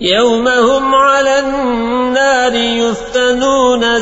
يوم هم على النار يفتنون